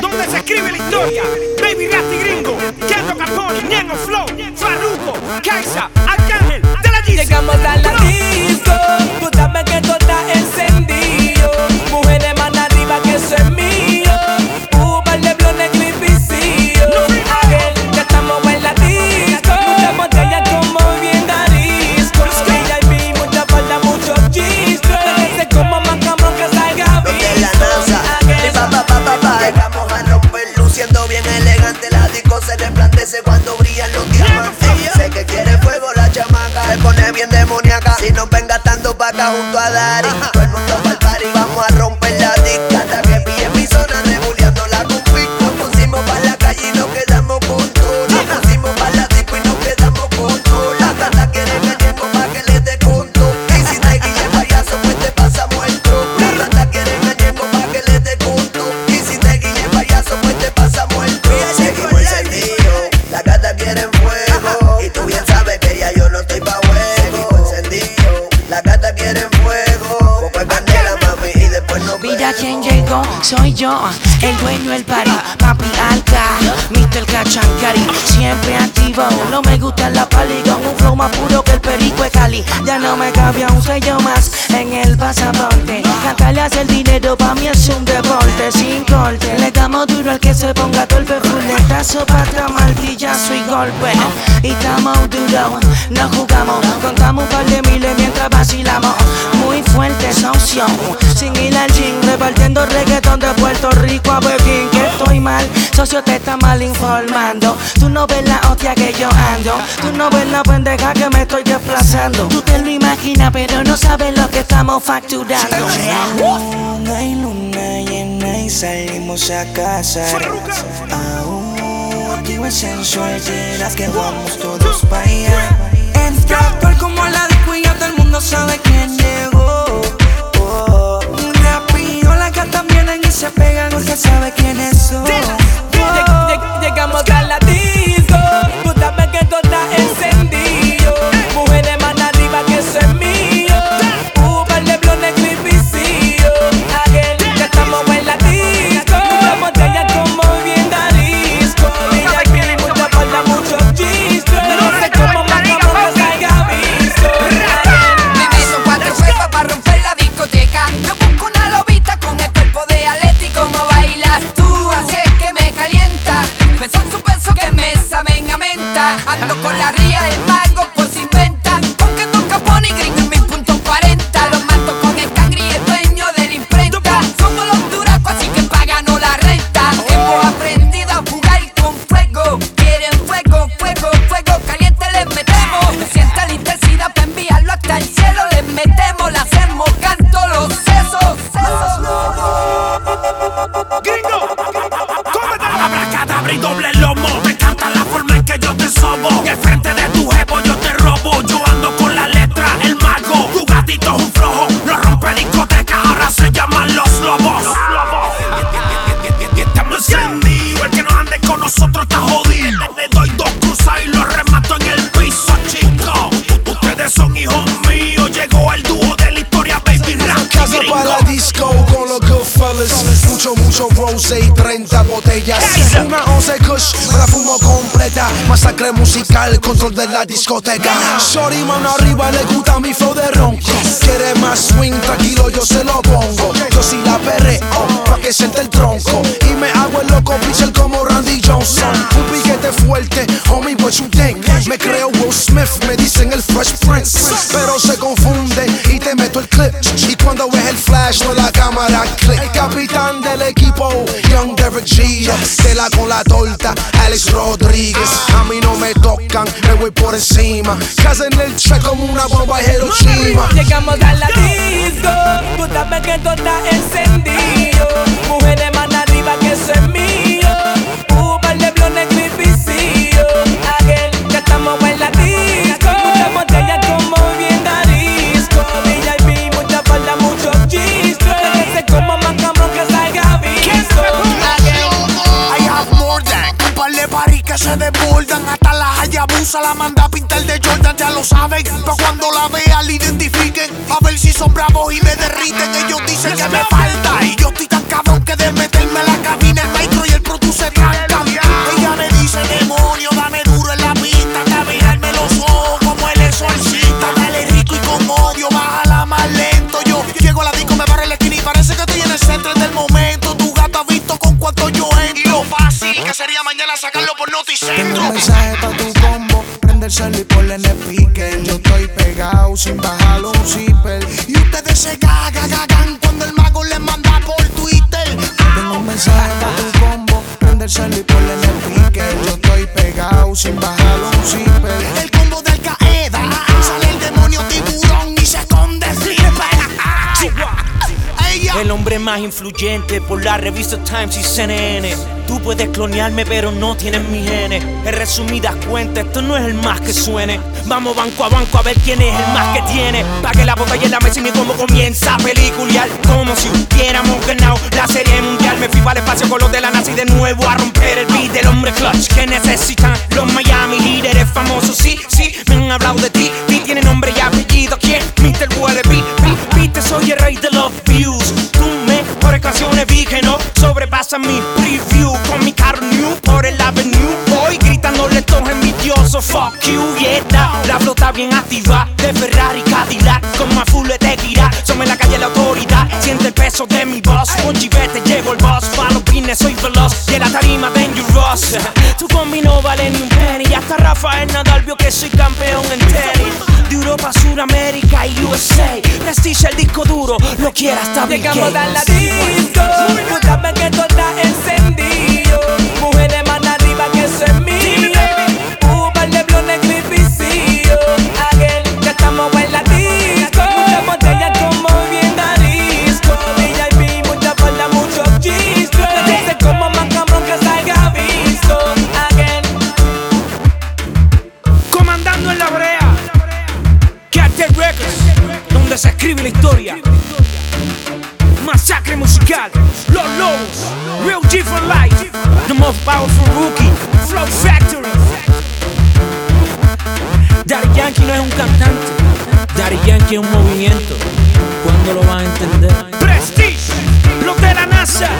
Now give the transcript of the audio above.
donde se escribe la historia. Baby Rasty Gringo, Kendo Capone, Ñengo Flow, Farruko, Kaisa, Arcángel, de la. Llegamos a la disco, que todo está body. Soy yo, el dueño del party, papi alca, Mr. Cachancari, siempre activo, no me gusta la pali con un flow más puro que el perico de Cali, ya no me cabía un sello más en el pasaporte, cantarle hace el dinero pa' mí es un deporte, sin corte, le damos duro al que se ponga torpe, fuletazo, patra, martillazo y golpe, y estamos duro, no jugamos, contamos un par de miles mientras vacilamos, muy fuerte socio, sin repartiendo reggaetón de Puerto Rico a Pekín, que estoy mal, socio te está mal informando, tú no ves la hostia que yo ando, tú no ves la pendeja que me estoy desplazando, tú te lo imaginas pero no sabes lo que estamos facturando. Luna y luna llena y salimos a casa. Aún activo el sensual, que vamos todos pa' allá. Entra actual como la disco y ya todo el mundo sabe quién Ando con la ría del mago, pues inventa. Porque no capone y gringo en mi punto 40. Los mato con el cangri el dueño de la imprenta. Somos los duracos, así que paganos la renta. Hemos aprendido a jugar con fuego. Quieren fuego, fuego, fuego caliente les metemos. Siente la intensidad para enviarlo hasta el cielo. Les metemos, le hacemos canto los sesos. Gringo, cómete la abracadabra y doble yo 11 y 30 botellas. Una 11 Kush, me la fumo completa. Masacre musical, control de la discoteca. Shorty mano arriba, le gusta mi flow de ron. Quiere más swing, tranquilo, yo se lo pongo. Yo sí la perreo, pa' que siente el tronco. Y me hago el loco, pichel como Randy Johnson. Un piquete fuerte, homie, what you think? Me creo Will Smith, me dicen el Fresh Prince. Pero se confunde y te meto el clip. Y cuando ves el flash, no la cámara el capitán del equipo, Young Derek G Tela con la torta, Alex Rodríguez. A mí no me tocan, me voy por encima. Casa en el track como una bomba de Hiroshima. Llegamos a la disco, tú sabes que todo está encendido. La manda a pintar de Jordan Ya lo saben, pero cuando la vean la identifiquen. A ver si son bravos y me derriten. Ellos dicen que me falta cel y ponle el. Yo estoy pegado sin bajar un zipper. Y ustedes se cagan, cagan cuando el mago les manda por Twitter. Tengo un mensaje pa' tu combo, prende el cel y ponle el. Yo estoy pegado sin bajar un zipper. El hombre más influyente por la revista Times y CNN. Tú puedes clonearme, pero no tienes mi genes. En resumidas cuentas, esto no es el más que suene. Vamos banco a banco a ver quién es el más que tiene. Pague la botella en la mesa y combo comienza a. Como si hubiéramos ganado la serie mundial. Me fui para el espacio con los de la y de nuevo a romper el beat del hombre clutch que necesitan los Miami líderes famosos. Sí, sí, me han hablado de ti. Ti tiene nombre y apellido. ¿Quién? Mr. Wallaby. Beat, soy el rey de los views. Que no sobrepasa mi preview. Con mi carro new por el avenue. Voy gritándole todos envidiosos. Fuck you, yeah. La flota bien activa de Ferrari Cadillac. Con más full de tequila. Somos en la calle la autoridad. Siente el peso de mi voz. Con chivete llevo el boss. Pa' los soy veloz. Y en la tarima dangerous. Tu combi no vale ni un penny. Y hasta Rafael Nadal vio que soy campeón en tenis. De Europa, Suramérica y USA. Prestige el disco duro. Lo quiera hasta Llegamos a la disco, que todo está encendido. Mujeres Flow Factory. Daddy Yankee no es un cantante, Daddy Yankee es un movimiento. ¿Cuándo lo van a entender? Prestige, los de la NASA,